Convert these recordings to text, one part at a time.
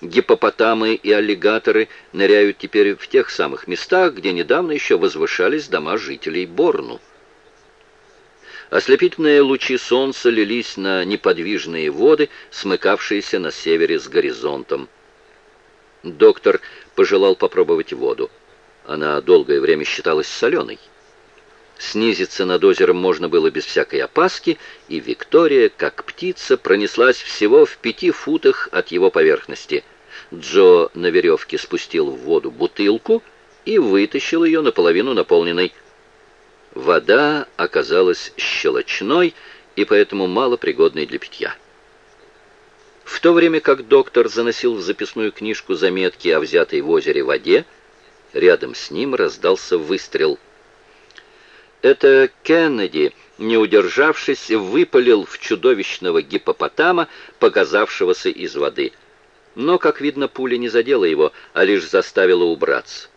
Гипопотамы и аллигаторы ныряют теперь в тех самых местах, где недавно еще возвышались дома жителей Борну. Ослепительные лучи солнца лились на неподвижные воды, смыкавшиеся на севере с горизонтом. Доктор пожелал попробовать воду. Она долгое время считалась соленой. Снизиться над озером можно было без всякой опаски, и Виктория, как птица, пронеслась всего в пяти футах от его поверхности. Джо на веревке спустил в воду бутылку и вытащил ее наполовину наполненной. Вода оказалась щелочной и поэтому малопригодной для питья. В то время как доктор заносил в записную книжку заметки о взятой в озере воде, рядом с ним раздался выстрел — это Кеннеди, не удержавшись, выпалил в чудовищного гипопотама, показавшегося из воды. Но, как видно, пуля не задела его, а лишь заставила убраться.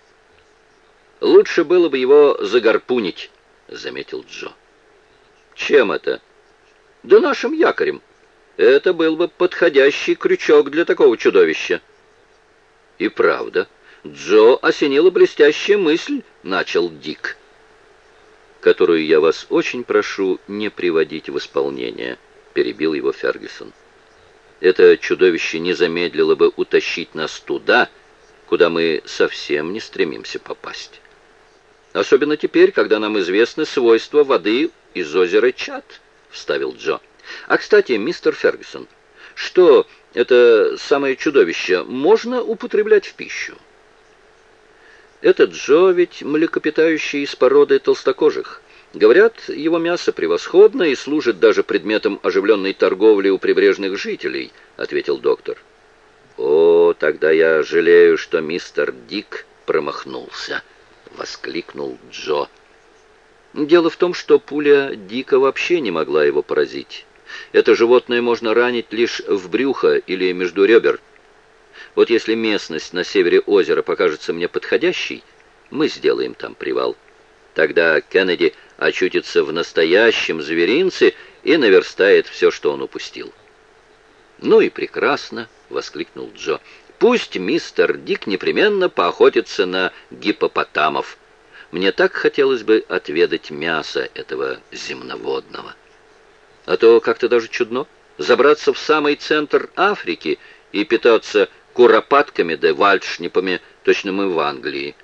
«Лучше было бы его загарпунить», — заметил Джо. «Чем это?» «Да нашим якорем. Это был бы подходящий крючок для такого чудовища». «И правда, Джо осенила блестящая мысль», — начал Дик которую я вас очень прошу не приводить в исполнение», — перебил его Фергюсон. «Это чудовище не замедлило бы утащить нас туда, куда мы совсем не стремимся попасть. Особенно теперь, когда нам известны свойства воды из озера Чат», — вставил Джо. «А, кстати, мистер Фергюсон, что это самое чудовище можно употреблять в пищу?» Этот Джо ведь млекопитающий из породы толстокожих. Говорят, его мясо превосходно и служит даже предметом оживленной торговли у прибрежных жителей, ответил доктор. О, тогда я жалею, что мистер Дик промахнулся, воскликнул Джо. Дело в том, что пуля Дика вообще не могла его поразить. Это животное можно ранить лишь в брюхо или между ребер. Вот если местность на севере озера покажется мне подходящей, мы сделаем там привал. Тогда Кеннеди очутится в настоящем зверинце и наверстает все, что он упустил. «Ну и прекрасно!» — воскликнул Джо. «Пусть мистер Дик непременно поохотится на гипопотамов. Мне так хотелось бы отведать мясо этого земноводного. А то как-то даже чудно забраться в самый центр Африки и питаться куропатками да вальшнипами, точно мы в Англии.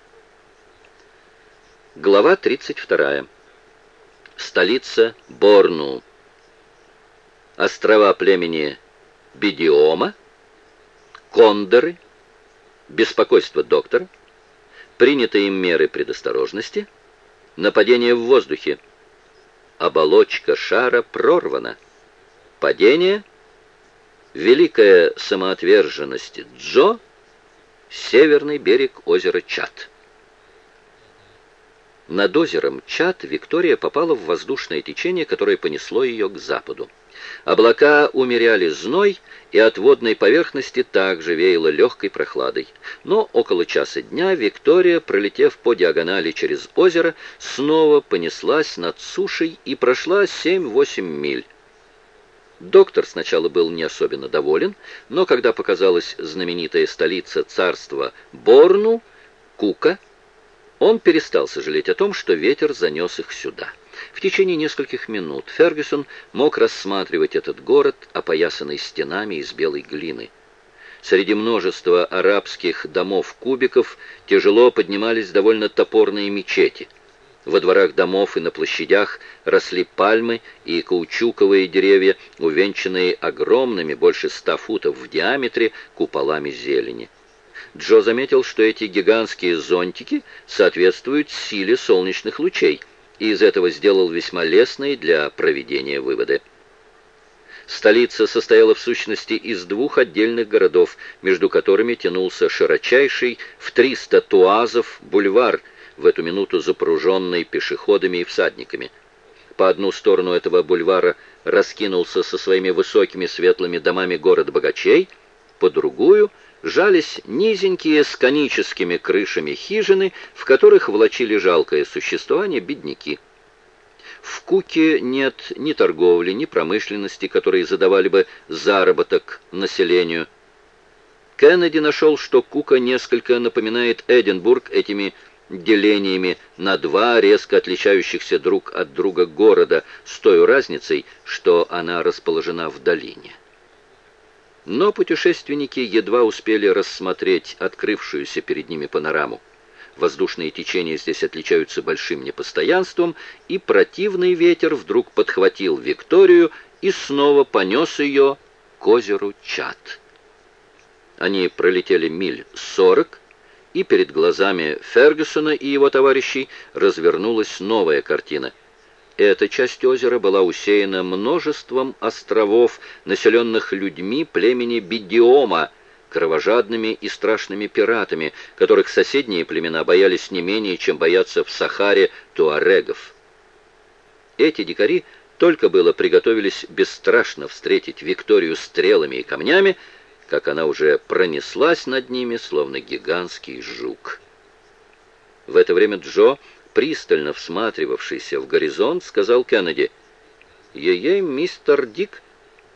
Глава 32. Столица Борну. Острова племени Бедиома, Кондоры, беспокойство доктора, принятые им меры предосторожности, нападение в воздухе, оболочка шара прорвана, падение — Великая самоотверженность Джо, северный берег озера Чат. Над озером Чат Виктория попала в воздушное течение, которое понесло ее к западу. Облака умеряли зной, и от водной поверхности также веяло легкой прохладой. Но около часа дня Виктория, пролетев по диагонали через озеро, снова понеслась над сушей и прошла 7-8 миль. Доктор сначала был не особенно доволен, но когда показалась знаменитая столица царства Борну, Кука, он перестал сожалеть о том, что ветер занес их сюда. В течение нескольких минут Фергюсон мог рассматривать этот город, опоясанный стенами из белой глины. Среди множества арабских домов-кубиков тяжело поднимались довольно топорные мечети – во дворах домов и на площадях росли пальмы и каучуковые деревья, увенчанные огромными, больше ста футов в диаметре, куполами зелени. Джо заметил, что эти гигантские зонтики соответствуют силе солнечных лучей, и из этого сделал весьма лестные для проведения выводы. Столица состояла в сущности из двух отдельных городов, между которыми тянулся широчайший в 300 туазов бульвар – в эту минуту запруженный пешеходами и всадниками. По одну сторону этого бульвара раскинулся со своими высокими светлыми домами город богачей, по другую жались низенькие с коническими крышами хижины, в которых влачили жалкое существование бедняки. В Куке нет ни торговли, ни промышленности, которые задавали бы заработок населению. Кеннеди нашел, что Кука несколько напоминает Эдинбург этими делениями на два резко отличающихся друг от друга города с той разницей, что она расположена в долине. Но путешественники едва успели рассмотреть открывшуюся перед ними панораму. Воздушные течения здесь отличаются большим непостоянством, и противный ветер вдруг подхватил Викторию и снова понес ее к озеру Чат. Они пролетели миль сорок, и перед глазами Фергюсона и его товарищей развернулась новая картина. Эта часть озера была усеяна множеством островов, населенных людьми племени Бидиома, кровожадными и страшными пиратами, которых соседние племена боялись не менее, чем боятся в Сахаре туарегов. Эти дикари только было приготовились бесстрашно встретить Викторию стрелами и камнями, как она уже пронеслась над ними, словно гигантский жук. В это время Джо, пристально всматривавшийся в горизонт, сказал Кеннеди, «Ей-ей, мистер Дик,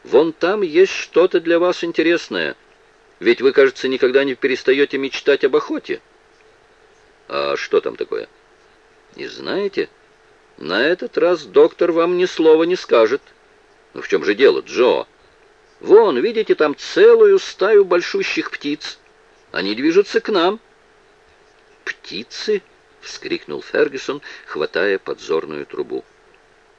вон там есть что-то для вас интересное, ведь вы, кажется, никогда не перестаете мечтать об охоте». «А что там такое?» «Не знаете? На этот раз доктор вам ни слова не скажет». «Ну в чем же дело, Джо?» Вон, видите, там целую стаю большущих птиц. Они движутся к нам. Птицы? вскрикнул Фергюсон, хватая подзорную трубу.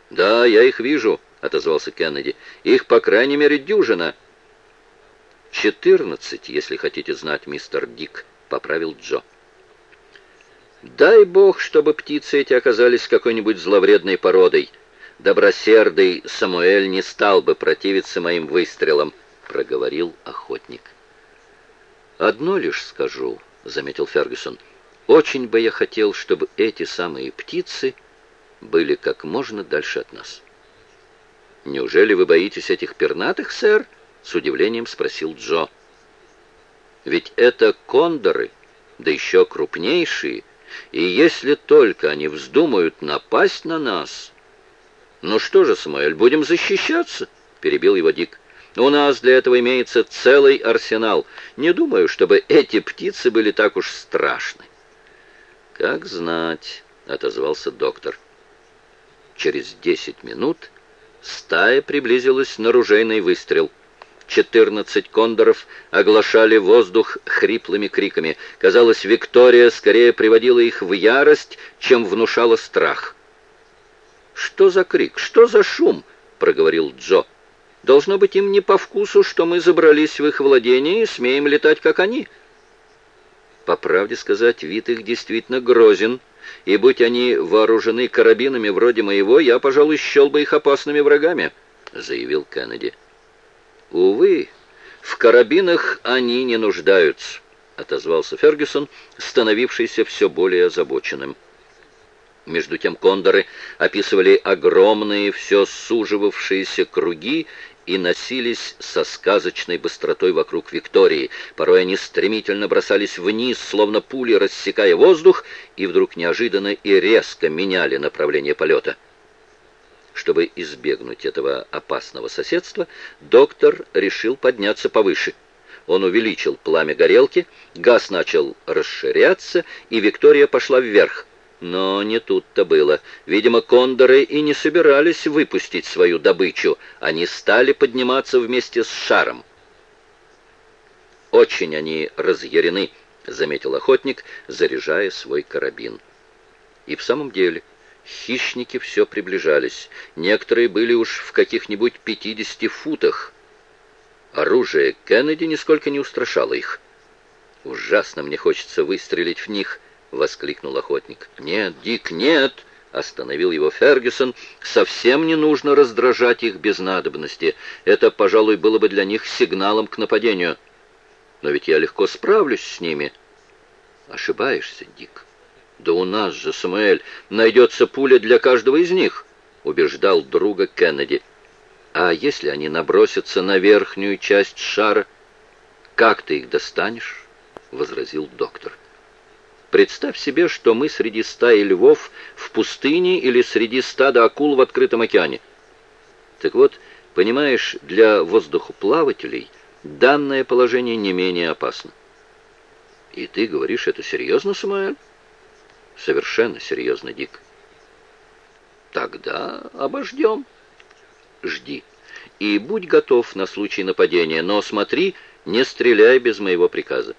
Да, я их вижу, отозвался Кеннеди. Их, по крайней мере, дюжина. «Четырнадцать, если хотите знать, мистер Дик», — поправил Джо. «Дай бог, чтобы птицы эти оказались какой-нибудь зловредной породой», добросердый Самуэль не стал бы противиться моим выстрелам», — проговорил охотник. «Одно лишь скажу», — заметил Фергюсон, — «очень бы я хотел, чтобы эти самые птицы были как можно дальше от нас». «Неужели вы боитесь этих пернатых, сэр?» — с удивлением спросил Джо. «Ведь это кондоры, да еще крупнейшие, и если только они вздумают напасть на нас...» «Ну что же, Самуэль, будем защищаться?» — перебил его Дик. «У нас для этого имеется целый арсенал. Не думаю, чтобы эти птицы были так уж страшны». «Как знать», — отозвался доктор. Через десять минут стая приблизилась на ружейный выстрел. Четырнадцать кондоров оглашали воздух хриплыми криками. Казалось, Виктория скорее приводила их в ярость, чем внушала страх. «Что за крик? Что за шум?» — проговорил Джо. «Должно быть им не по вкусу, что мы забрались в их владение и смеем летать, как они». По правде сказать, вид их действительно грозен, и будь они вооружены карабинами вроде моего, я, пожалуй, счел бы их опасными врагами, — заявил Кеннеди. «Увы, в карабинах они не нуждаются», — отозвался Фергюсон, становившийся все более озабоченным. Между тем кондоры описывали огромные, все суживавшиеся круги и носились со сказочной быстротой вокруг Виктории. Порой они стремительно бросались вниз, словно пули, рассекая воздух, и вдруг неожиданно и резко меняли направление полета. Чтобы избегнуть этого опасного соседства, доктор решил подняться повыше. Он увеличил пламя горелки, газ начал расширяться, и Виктория пошла вверх. Но не тут-то было. Видимо, кондоры и не собирались выпустить свою добычу. Они стали подниматься вместе с шаром. «Очень они разъярены», — заметил охотник, заряжая свой карабин. И в самом деле хищники все приближались. Некоторые были уж в каких-нибудь пятидесяти футах. Оружие Кеннеди нисколько не устрашало их. Ужасно мне хочется выстрелить в них, воскликнул охотник. «Нет, Дик, нет!» — остановил его Фергюсон. «Совсем не нужно раздражать их без надобности. Это, пожалуй, было бы для них сигналом к нападению. Но ведь я легко справлюсь с ними». «Ошибаешься, Дик. Да у нас же, Самуэль, найдется пуля для каждого из них», — убеждал друга Кеннеди. «А если они набросятся на верхнюю часть шара, как ты их достанешь?» — возразил доктор. Представь себе, что мы среди стаи львов в пустыне или среди стада акул в открытом океане. Так вот, понимаешь, для воздухоплавателей Данное положение не менее опасно. И ты говоришь это серьезно, Самуэль? Совершенно серьезно, Дик. Тогда обождем. Жди. И будь готов на случай нападения, но смотри, не стреляй без моего приказа.